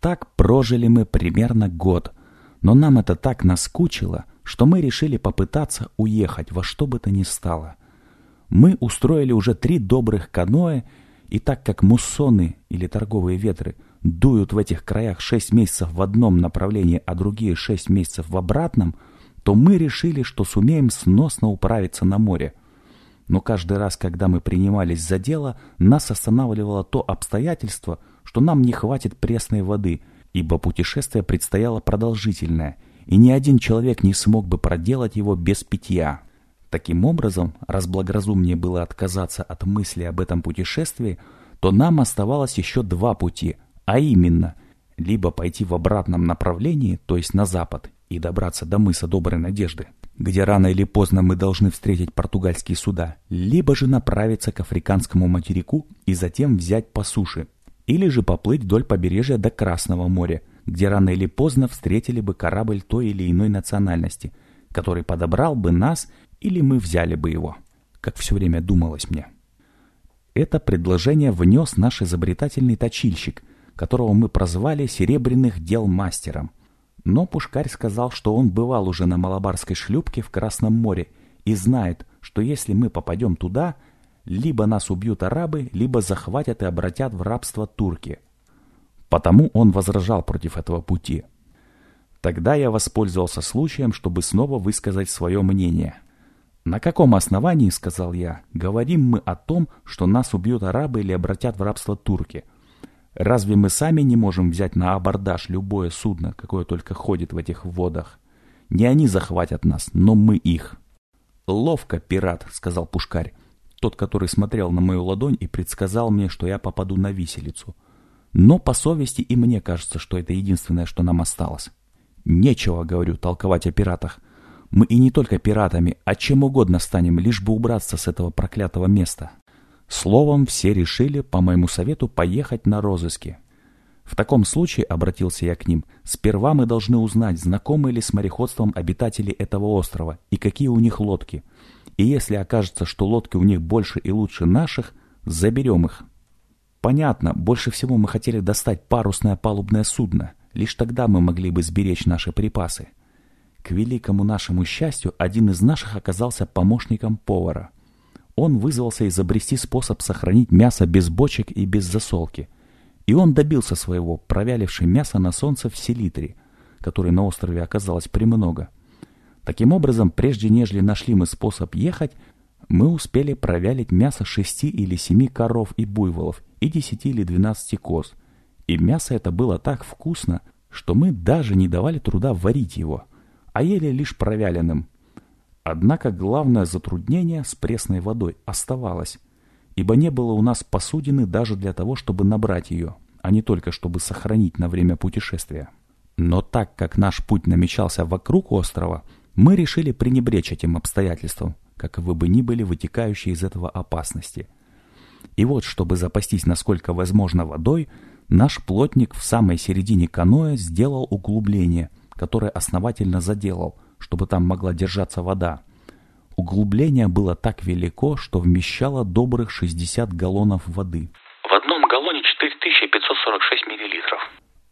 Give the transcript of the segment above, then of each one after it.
Так прожили мы примерно год, но нам это так наскучило, что мы решили попытаться уехать во что бы то ни стало. Мы устроили уже три добрых каноэ, и так как муссоны или торговые ветры дуют в этих краях шесть месяцев в одном направлении, а другие шесть месяцев в обратном, то мы решили, что сумеем сносно управиться на море. Но каждый раз, когда мы принимались за дело, нас останавливало то обстоятельство, что нам не хватит пресной воды, ибо путешествие предстояло продолжительное, и ни один человек не смог бы проделать его без питья. Таким образом, раз благоразумнее было отказаться от мысли об этом путешествии, то нам оставалось еще два пути, а именно, либо пойти в обратном направлении, то есть на запад, и добраться до мыса Доброй Надежды, где рано или поздно мы должны встретить португальские суда, либо же направиться к африканскому материку и затем взять по суше, или же поплыть вдоль побережья до Красного моря, где рано или поздно встретили бы корабль той или иной национальности, который подобрал бы нас или мы взяли бы его, как все время думалось мне. Это предложение внес наш изобретательный точильщик, которого мы прозвали «серебряных дел мастером». Но Пушкарь сказал, что он бывал уже на Малабарской шлюпке в Красном море и знает, что если мы попадем туда, либо нас убьют арабы, либо захватят и обратят в рабство турки. Потому он возражал против этого пути. Тогда я воспользовался случаем, чтобы снова высказать свое мнение – «На каком основании, — сказал я, — говорим мы о том, что нас убьют арабы или обратят в рабство турки? Разве мы сами не можем взять на абордаж любое судно, какое только ходит в этих водах? Не они захватят нас, но мы их». «Ловко, пират», — сказал Пушкарь, тот, который смотрел на мою ладонь и предсказал мне, что я попаду на виселицу. Но по совести и мне кажется, что это единственное, что нам осталось. Нечего, говорю, толковать о пиратах. Мы и не только пиратами, а чем угодно станем, лишь бы убраться с этого проклятого места. Словом, все решили, по моему совету, поехать на розыски. В таком случае, обратился я к ним, сперва мы должны узнать, знакомы ли с мореходством обитатели этого острова и какие у них лодки. И если окажется, что лодки у них больше и лучше наших, заберем их. Понятно, больше всего мы хотели достать парусное палубное судно. Лишь тогда мы могли бы сберечь наши припасы. К великому нашему счастью, один из наших оказался помощником повара. Он вызвался изобрести способ сохранить мясо без бочек и без засолки. И он добился своего, провяливший мясо на солнце в селитре, которой на острове оказалось премного. Таким образом, прежде нежели нашли мы способ ехать, мы успели провялить мясо шести или семи коров и буйволов и десяти или двенадцати коз. И мясо это было так вкусно, что мы даже не давали труда варить его а ели лишь провяленным. Однако главное затруднение с пресной водой оставалось, ибо не было у нас посудины даже для того, чтобы набрать ее, а не только чтобы сохранить на время путешествия. Но так как наш путь намечался вокруг острова, мы решили пренебречь этим обстоятельством, каковы бы ни были вытекающие из этого опасности. И вот, чтобы запастись насколько возможно водой, наш плотник в самой середине каноэ сделал углубление – который основательно заделал, чтобы там могла держаться вода. Углубление было так велико, что вмещало добрых 60 галлонов воды. В одном галлоне 4546 миллилитров.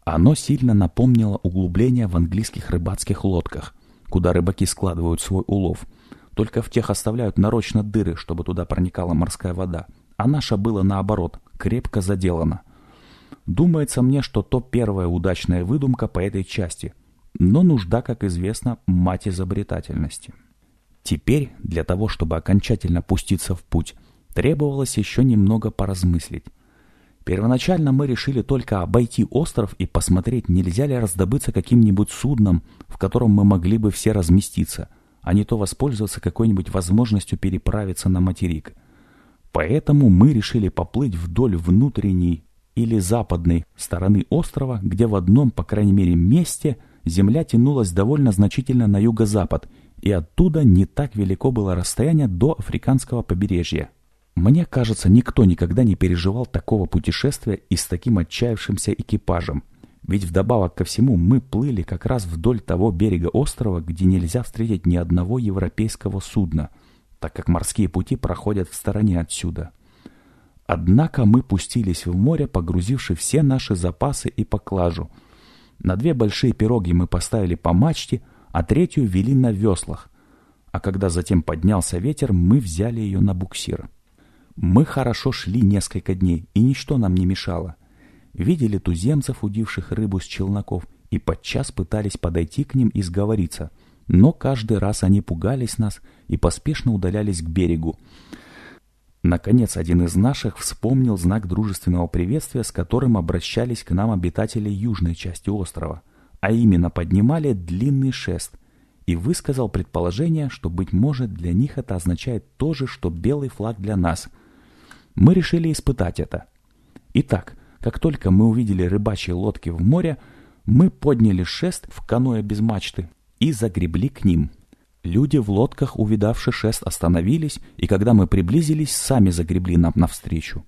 Оно сильно напомнило углубление в английских рыбацких лодках, куда рыбаки складывают свой улов. Только в тех оставляют нарочно дыры, чтобы туда проникала морская вода. А наша было наоборот, крепко заделана. Думается мне, что то первая удачная выдумка по этой части, но нужда, как известно, мать изобретательности. Теперь, для того, чтобы окончательно пуститься в путь, требовалось еще немного поразмыслить. Первоначально мы решили только обойти остров и посмотреть, нельзя ли раздобыться каким-нибудь судном, в котором мы могли бы все разместиться, а не то воспользоваться какой-нибудь возможностью переправиться на материк. Поэтому мы решили поплыть вдоль внутренней или западной стороны острова, где в одном, по крайней мере, месте – земля тянулась довольно значительно на юго-запад, и оттуда не так велико было расстояние до африканского побережья. Мне кажется, никто никогда не переживал такого путешествия и с таким отчаявшимся экипажем. Ведь вдобавок ко всему мы плыли как раз вдоль того берега острова, где нельзя встретить ни одного европейского судна, так как морские пути проходят в стороне отсюда. Однако мы пустились в море, погрузивши все наши запасы и поклажу. На две большие пироги мы поставили по мачте, а третью вели на веслах. А когда затем поднялся ветер, мы взяли ее на буксир. Мы хорошо шли несколько дней, и ничто нам не мешало. Видели туземцев, удивших рыбу с челноков, и подчас пытались подойти к ним и сговориться. Но каждый раз они пугались нас и поспешно удалялись к берегу. Наконец, один из наших вспомнил знак дружественного приветствия, с которым обращались к нам обитатели южной части острова, а именно поднимали длинный шест, и высказал предположение, что, быть может, для них это означает то же, что белый флаг для нас. Мы решили испытать это. Итак, как только мы увидели рыбачьи лодки в море, мы подняли шест в каноэ без мачты и загребли к ним. Люди в лодках, увидавши шест, остановились, и когда мы приблизились, сами загребли нам навстречу.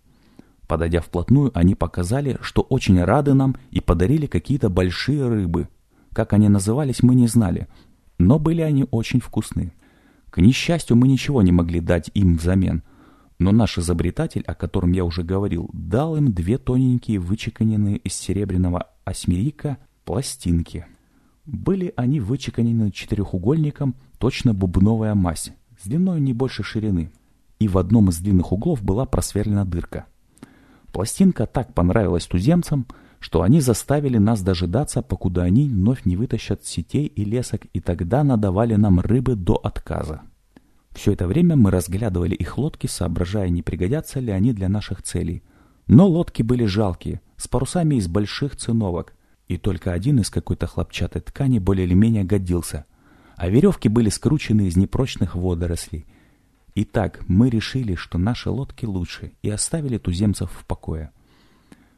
Подойдя вплотную, они показали, что очень рады нам и подарили какие-то большие рыбы. Как они назывались, мы не знали, но были они очень вкусны. К несчастью, мы ничего не могли дать им взамен, но наш изобретатель, о котором я уже говорил, дал им две тоненькие, вычеканенные из серебряного осьмерика пластинки. Были они вычеканены четырехугольником, точно бубновая мазь, с длиной не больше ширины, и в одном из длинных углов была просверлена дырка. Пластинка так понравилась туземцам, что они заставили нас дожидаться, покуда они вновь не вытащат сетей и лесок, и тогда надавали нам рыбы до отказа. Все это время мы разглядывали их лодки, соображая, не пригодятся ли они для наших целей. Но лодки были жалкие, с парусами из больших циновок, и только один из какой-то хлопчатой ткани более или менее годился, а веревки были скручены из непрочных водорослей. Итак, мы решили, что наши лодки лучше, и оставили туземцев в покое.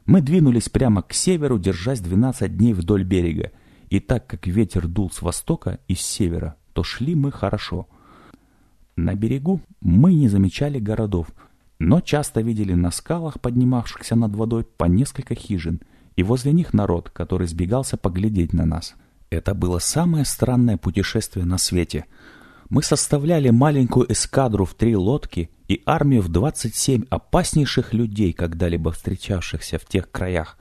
Мы двинулись прямо к северу, держась 12 дней вдоль берега, и так как ветер дул с востока и с севера, то шли мы хорошо. На берегу мы не замечали городов, но часто видели на скалах, поднимавшихся над водой, по несколько хижин – и возле них народ, который сбегался поглядеть на нас. Это было самое странное путешествие на свете. Мы составляли маленькую эскадру в три лодки и армию в 27 опаснейших людей, когда-либо встречавшихся в тех краях.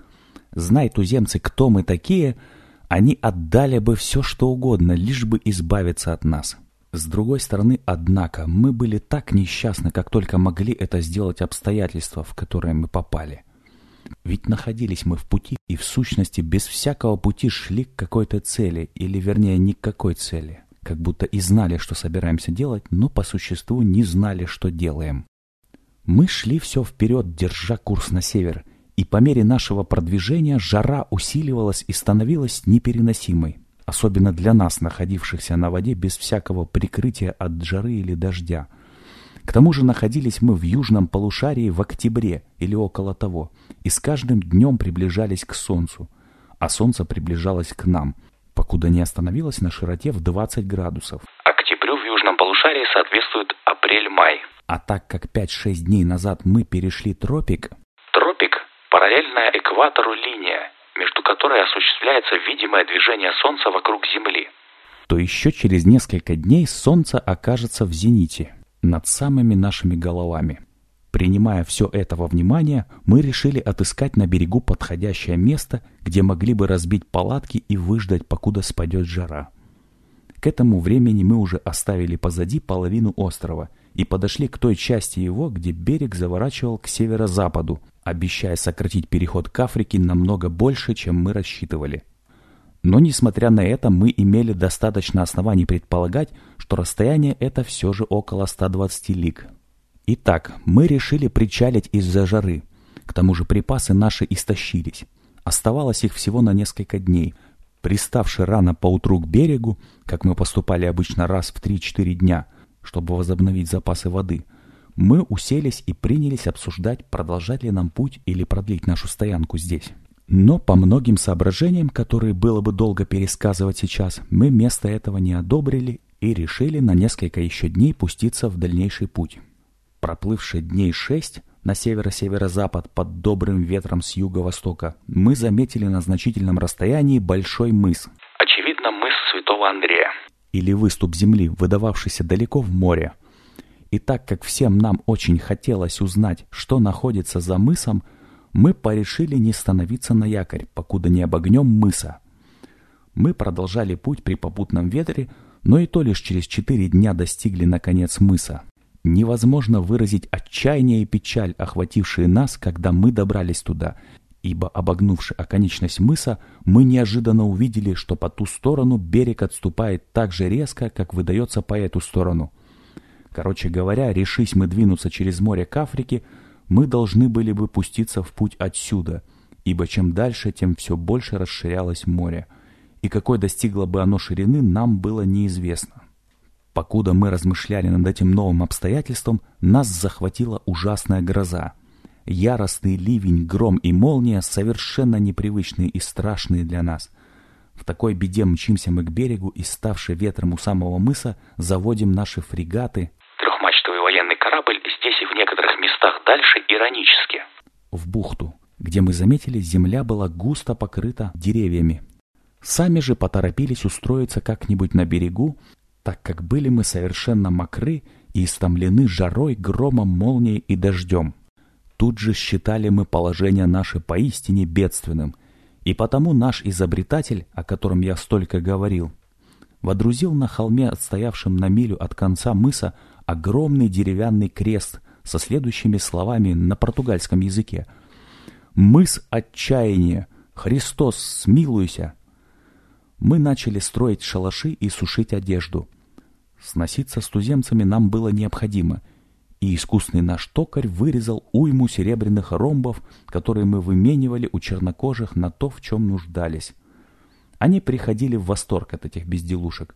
Знай, туземцы, кто мы такие, они отдали бы все, что угодно, лишь бы избавиться от нас. С другой стороны, однако, мы были так несчастны, как только могли это сделать обстоятельства, в которые мы попали. Ведь находились мы в пути и в сущности без всякого пути шли к какой-то цели, или вернее никакой цели. Как будто и знали, что собираемся делать, но по существу не знали, что делаем. Мы шли все вперед, держа курс на север, и по мере нашего продвижения жара усиливалась и становилась непереносимой, особенно для нас, находившихся на воде без всякого прикрытия от жары или дождя – к тому же находились мы в южном полушарии в октябре или около того, и с каждым днем приближались к солнцу, а солнце приближалось к нам, покуда не остановилось на широте в 20 градусов. Октябрю в южном полушарии соответствует апрель-май. А так как 5-6 дней назад мы перешли тропик... Тропик – параллельная экватору линия, между которой осуществляется видимое движение Солнца вокруг Земли. То еще через несколько дней Солнце окажется в зените над самыми нашими головами. Принимая все это во внимание, мы решили отыскать на берегу подходящее место, где могли бы разбить палатки и выждать, покуда спадет жара. К этому времени мы уже оставили позади половину острова и подошли к той части его, где берег заворачивал к северо-западу, обещая сократить переход к Африке намного больше, чем мы рассчитывали. Но, несмотря на это, мы имели достаточно оснований предполагать, что расстояние это все же около 120 лиг. Итак, мы решили причалить из-за жары. К тому же припасы наши истощились. Оставалось их всего на несколько дней. Приставши рано поутру к берегу, как мы поступали обычно раз в 3-4 дня, чтобы возобновить запасы воды, мы уселись и принялись обсуждать, продолжать ли нам путь или продлить нашу стоянку здесь. Но по многим соображениям, которые было бы долго пересказывать сейчас, мы вместо этого не одобрили и решили на несколько еще дней пуститься в дальнейший путь. Проплывшие дней шесть на северо-северо-запад под добрым ветром с юго-востока, мы заметили на значительном расстоянии большой мыс. Очевидно, мыс Святого Андрея. Или выступ земли, выдававшийся далеко в море. И так как всем нам очень хотелось узнать, что находится за мысом, мы порешили не становиться на якорь, покуда не обогнем мыса. Мы продолжали путь при попутном ветре, но и то лишь через четыре дня достигли наконец мыса. Невозможно выразить отчаяние и печаль, охватившие нас, когда мы добрались туда, ибо, обогнувши оконечность мыса, мы неожиданно увидели, что по ту сторону берег отступает так же резко, как выдается по эту сторону. Короче говоря, решись мы двинуться через море к Африке, мы должны были бы пуститься в путь отсюда, ибо чем дальше, тем все больше расширялось море – и какой достигло бы оно ширины, нам было неизвестно. Покуда мы размышляли над этим новым обстоятельством, нас захватила ужасная гроза. Яростный ливень, гром и молния, совершенно непривычные и страшные для нас. В такой беде мчимся мы к берегу и, ставший ветром у самого мыса, заводим наши фрегаты. Трехмачтовый военный корабль здесь и в некоторых местах дальше иронически. В бухту, где мы заметили, земля была густо покрыта деревьями, Сами же поторопились устроиться как-нибудь на берегу, так как были мы совершенно мокры и истомлены жарой, громом, молнией и дождем. Тут же считали мы положение наше поистине бедственным, и потому наш изобретатель, о котором я столько говорил, водрузил на холме, отстоявшем на милю от конца мыса, огромный деревянный крест со следующими словами на португальском языке. «Мыс отчаяния! Христос, смилуйся!» Мы начали строить шалаши и сушить одежду. Сноситься с туземцами нам было необходимо, и искусный наш токарь вырезал уйму серебряных ромбов, которые мы выменивали у чернокожих на то, в чем нуждались. Они приходили в восторг от этих безделушек.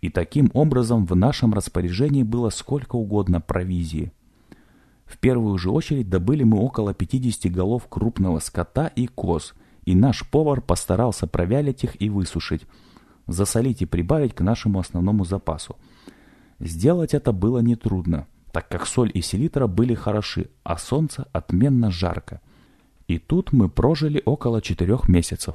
И таким образом в нашем распоряжении было сколько угодно провизии. В первую же очередь добыли мы около 50 голов крупного скота и коз – и наш повар постарался провялить их и высушить, засолить и прибавить к нашему основному запасу. Сделать это было нетрудно, так как соль и селитра были хороши, а солнце отменно жарко. И тут мы прожили около четырех месяцев.